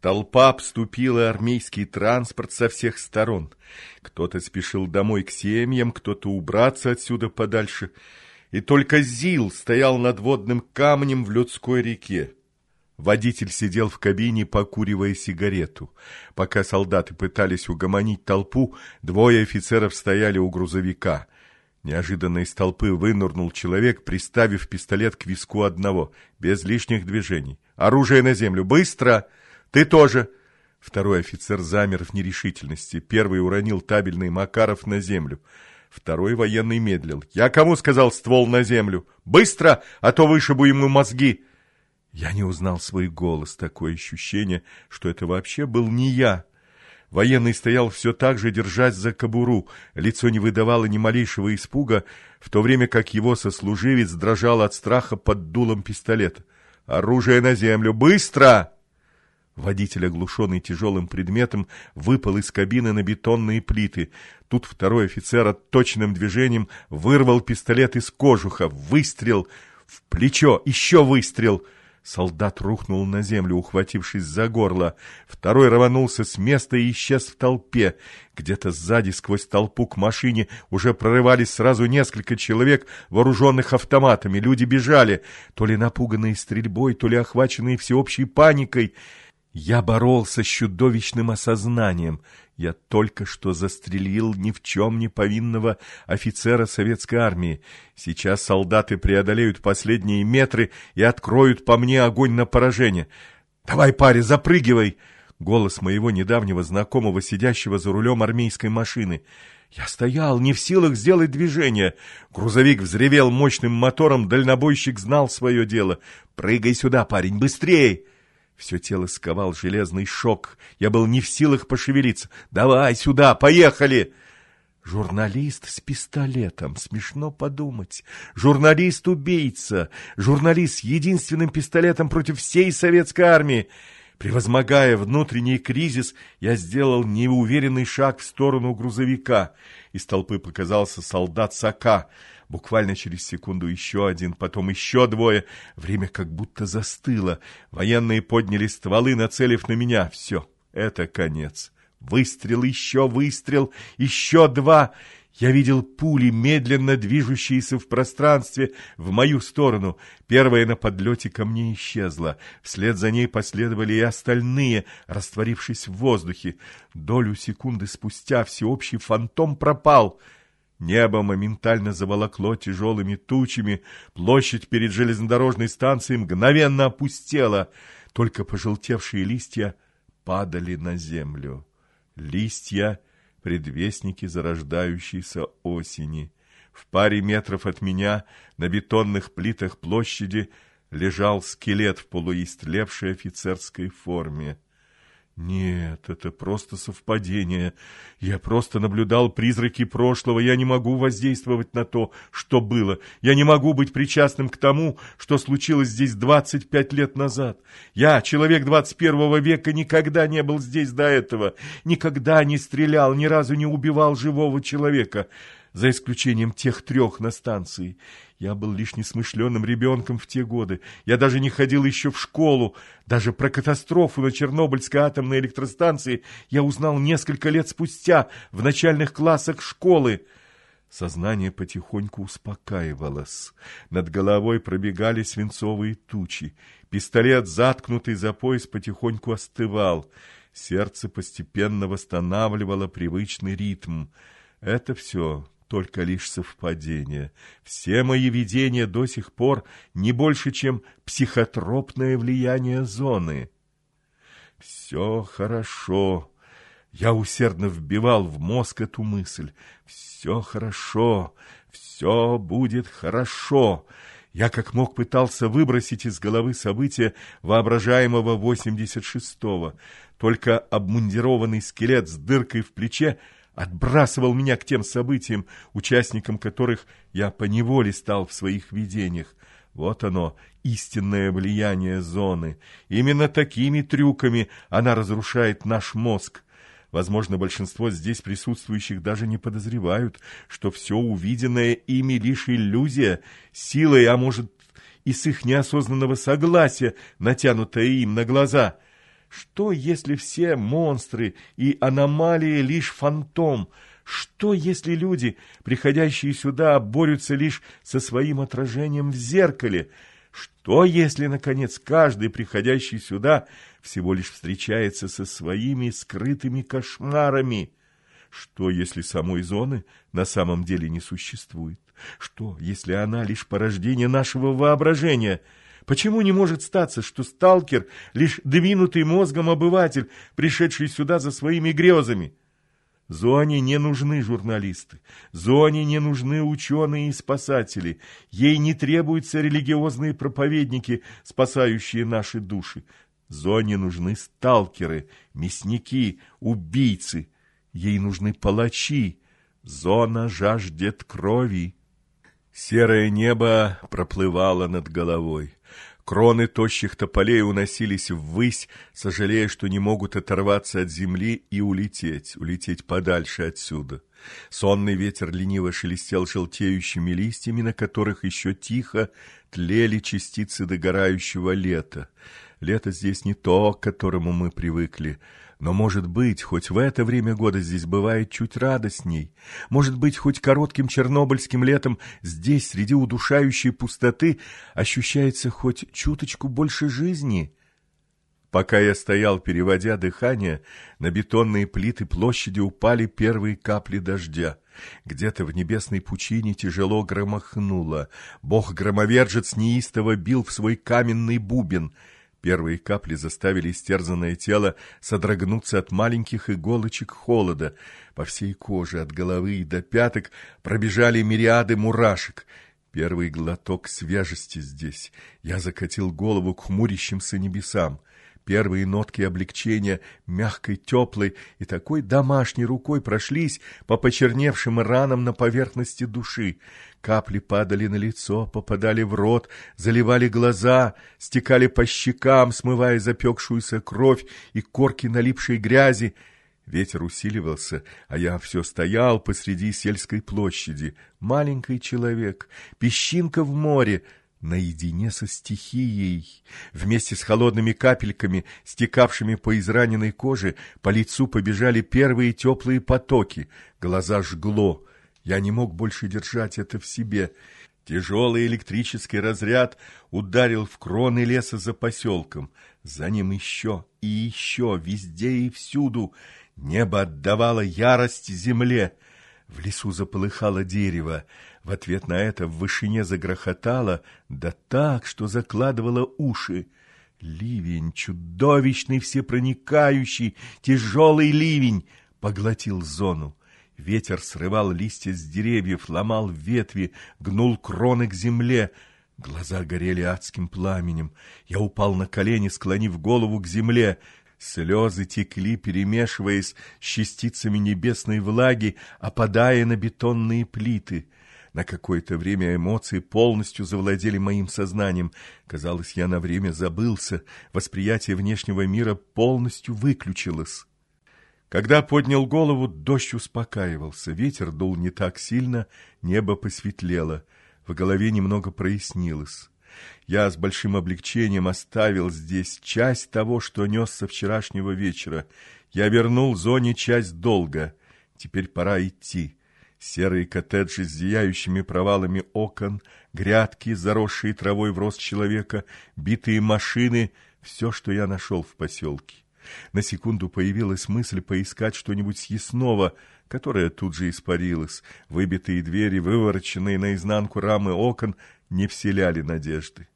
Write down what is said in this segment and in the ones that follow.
Толпа обступила армейский транспорт со всех сторон. Кто-то спешил домой к семьям, кто-то убраться отсюда подальше. И только Зил стоял над водным камнем в людской реке. Водитель сидел в кабине, покуривая сигарету. Пока солдаты пытались угомонить толпу, двое офицеров стояли у грузовика. Неожиданно из толпы вынырнул человек, приставив пистолет к виску одного, без лишних движений. «Оружие на землю! Быстро!» Ты тоже!» Второй офицер замер в нерешительности. Первый уронил табельный Макаров на землю. Второй военный медлил. «Я кому сказал ствол на землю? Быстро, а то вышибу ему мозги!» Я не узнал свой голос. Такое ощущение, что это вообще был не я. Военный стоял все так же, держась за кобуру. Лицо не выдавало ни малейшего испуга, в то время как его сослуживец дрожал от страха под дулом пистолета. «Оружие на землю! Быстро!» Водитель, оглушенный тяжелым предметом, выпал из кабины на бетонные плиты. Тут второй офицер точным движением вырвал пистолет из кожуха. Выстрел! В плечо! Еще выстрел! Солдат рухнул на землю, ухватившись за горло. Второй рванулся с места и исчез в толпе. Где-то сзади, сквозь толпу к машине, уже прорывались сразу несколько человек, вооруженных автоматами. Люди бежали, то ли напуганные стрельбой, то ли охваченные всеобщей паникой. Я боролся с чудовищным осознанием. Я только что застрелил ни в чем не повинного офицера советской армии. Сейчас солдаты преодолеют последние метры и откроют по мне огонь на поражение. «Давай, парень, запрыгивай!» Голос моего недавнего знакомого, сидящего за рулем армейской машины. Я стоял, не в силах сделать движение. Грузовик взревел мощным мотором, дальнобойщик знал свое дело. «Прыгай сюда, парень, быстрее!» Все тело сковал железный шок. Я был не в силах пошевелиться. «Давай сюда, поехали!» Журналист с пистолетом, смешно подумать. Журналист-убийца, журналист с единственным пистолетом против всей советской армии. Превозмогая внутренний кризис, я сделал неуверенный шаг в сторону грузовика. Из толпы показался солдат Сака. Буквально через секунду еще один, потом еще двое. Время как будто застыло. Военные подняли стволы, нацелив на меня. Все, это конец. Выстрел, еще выстрел, еще два. Я видел пули, медленно движущиеся в пространстве в мою сторону. Первая на подлете ко мне исчезла. Вслед за ней последовали и остальные, растворившись в воздухе. Долю секунды спустя всеобщий фантом пропал — Небо моментально заволокло тяжелыми тучами, площадь перед железнодорожной станцией мгновенно опустела, только пожелтевшие листья падали на землю. Листья — предвестники зарождающейся осени. В паре метров от меня на бетонных плитах площади лежал скелет в полуистлевшей офицерской форме. Нет, это просто совпадение. Я просто наблюдал призраки прошлого. Я не могу воздействовать на то, что было. Я не могу быть причастным к тому, что случилось здесь 25 лет назад. Я, человек 21 века, никогда не был здесь до этого. Никогда не стрелял, ни разу не убивал живого человека за исключением тех трех на станции. Я был лишь несмышленным ребенком в те годы. Я даже не ходил еще в школу. Даже про катастрофу на Чернобыльской атомной электростанции я узнал несколько лет спустя в начальных классах школы. Сознание потихоньку успокаивалось. Над головой пробегали свинцовые тучи. Пистолет, заткнутый за пояс, потихоньку остывал. Сердце постепенно восстанавливало привычный ритм. Это все только лишь совпадение. Все мои видения до сих пор не больше, чем психотропное влияние зоны. Все хорошо. Я усердно вбивал в мозг эту мысль. Все хорошо, все будет хорошо. Я как мог пытался выбросить из головы события воображаемого 86-го. Только обмундированный скелет с дыркой в плече отбрасывал меня к тем событиям, участником которых я поневоле стал в своих видениях. Вот оно, истинное влияние зоны. Именно такими трюками она разрушает наш мозг. Возможно, большинство здесь присутствующих даже не подозревают, что все увиденное ими лишь иллюзия, силой, а может и с их неосознанного согласия, натянутая им на глаза. Что, если все монстры и аномалии лишь фантом? Что, если люди, приходящие сюда, борются лишь со своим отражением в зеркале? Что, если, наконец, каждый, приходящий сюда, всего лишь встречается со своими скрытыми кошмарами? Что, если самой зоны на самом деле не существует? Что, если она лишь порождение нашего воображения – Почему не может статься, что сталкер — лишь двинутый мозгом обыватель, пришедший сюда за своими грезами? Зоне не нужны журналисты, Зоне не нужны ученые и спасатели, ей не требуются религиозные проповедники, спасающие наши души. Зоне нужны сталкеры, мясники, убийцы, ей нужны палачи. Зона жаждет крови. Серое небо проплывало над головой. Кроны тощих тополей уносились ввысь, сожалея, что не могут оторваться от земли и улететь, улететь подальше отсюда. Сонный ветер лениво шелестел желтеющими листьями, на которых еще тихо тлели частицы догорающего лета. Лето здесь не то, к которому мы привыкли. Но, может быть, хоть в это время года здесь бывает чуть радостней. Может быть, хоть коротким чернобыльским летом здесь, среди удушающей пустоты, ощущается хоть чуточку больше жизни. Пока я стоял, переводя дыхание, на бетонные плиты площади упали первые капли дождя. Где-то в небесной пучине тяжело громохнуло. Бог-громовержец неистово бил в свой каменный бубен — Первые капли заставили истерзанное тело содрогнуться от маленьких иголочек холода. По всей коже, от головы и до пяток, пробежали мириады мурашек. Первый глоток свежести здесь. Я закатил голову к хмурящимся небесам. Первые нотки облегчения, мягкой, теплой и такой домашней рукой прошлись по почерневшим ранам на поверхности души. Капли падали на лицо, попадали в рот, заливали глаза, стекали по щекам, смывая запекшуюся кровь и корки налипшей грязи. Ветер усиливался, а я все стоял посреди сельской площади. Маленький человек, песчинка в море — наедине со стихией. Вместе с холодными капельками, стекавшими по израненной коже, по лицу побежали первые теплые потоки. Глаза жгло. Я не мог больше держать это в себе. Тяжелый электрический разряд ударил в кроны леса за поселком. За ним еще и еще, везде и всюду. Небо отдавало ярость земле. В лесу заполыхало дерево. В ответ на это в вышине загрохотало, да так, что закладывало уши. Ливень, чудовищный, всепроникающий, тяжелый ливень, поглотил зону. Ветер срывал листья с деревьев, ломал ветви, гнул кроны к земле. Глаза горели адским пламенем. Я упал на колени, склонив голову к земле. Слезы текли, перемешиваясь с частицами небесной влаги, опадая на бетонные плиты. На какое-то время эмоции полностью завладели моим сознанием. Казалось, я на время забылся, восприятие внешнего мира полностью выключилось. Когда поднял голову, дождь успокаивался, ветер дул не так сильно, небо посветлело, в голове немного прояснилось. Я с большим облегчением оставил здесь часть того, что нес со вчерашнего вечера. Я вернул зоне часть долга. Теперь пора идти. Серые коттеджи с зияющими провалами окон, грядки, заросшие травой в рост человека, битые машины — все, что я нашел в поселке. На секунду появилась мысль поискать что-нибудь съестного, которое тут же испарилось. Выбитые двери, вывороченные наизнанку рамы окон не вселяли надежды.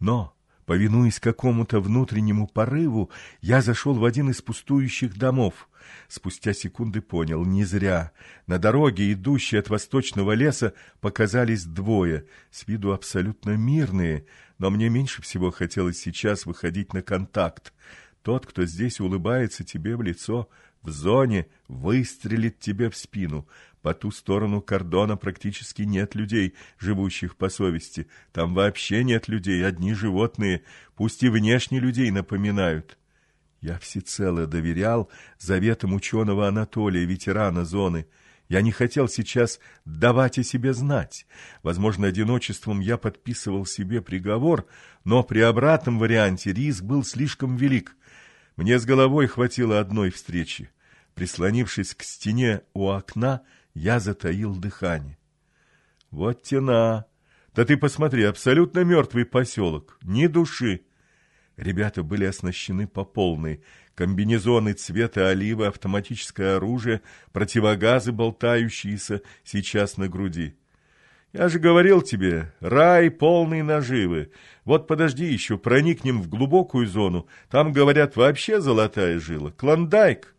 Но, повинуясь какому-то внутреннему порыву, я зашел в один из пустующих домов. Спустя секунды понял, не зря. На дороге, идущей от восточного леса, показались двое, с виду абсолютно мирные, но мне меньше всего хотелось сейчас выходить на контакт. Тот, кто здесь улыбается тебе в лицо, в зоне выстрелит тебе в спину. По ту сторону кордона практически нет людей, живущих по совести. Там вообще нет людей, одни животные, пусть и внешне людей напоминают. Я всецело доверял заветам ученого Анатолия, ветерана зоны. Я не хотел сейчас давать о себе знать. Возможно, одиночеством я подписывал себе приговор, но при обратном варианте риск был слишком велик. Мне с головой хватило одной встречи. Прислонившись к стене у окна, я затаил дыхание. Вот тена! Да ты посмотри, абсолютно мертвый поселок, ни души. Ребята были оснащены по полной. Комбинезоны цвета оливы, автоматическое оружие, противогазы, болтающиеся сейчас на груди. Я же говорил тебе, рай полный наживы. Вот подожди еще, проникнем в глубокую зону. Там, говорят, вообще золотая жила. Клондайк.